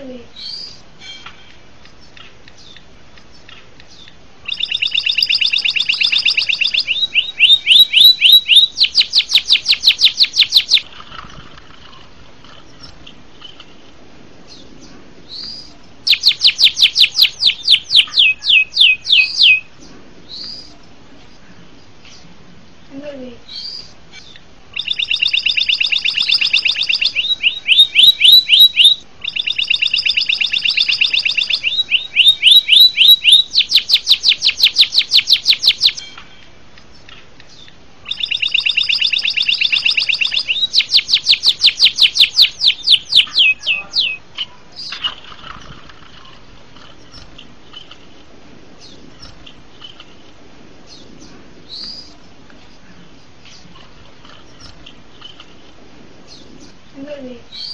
Really? Really? leaves.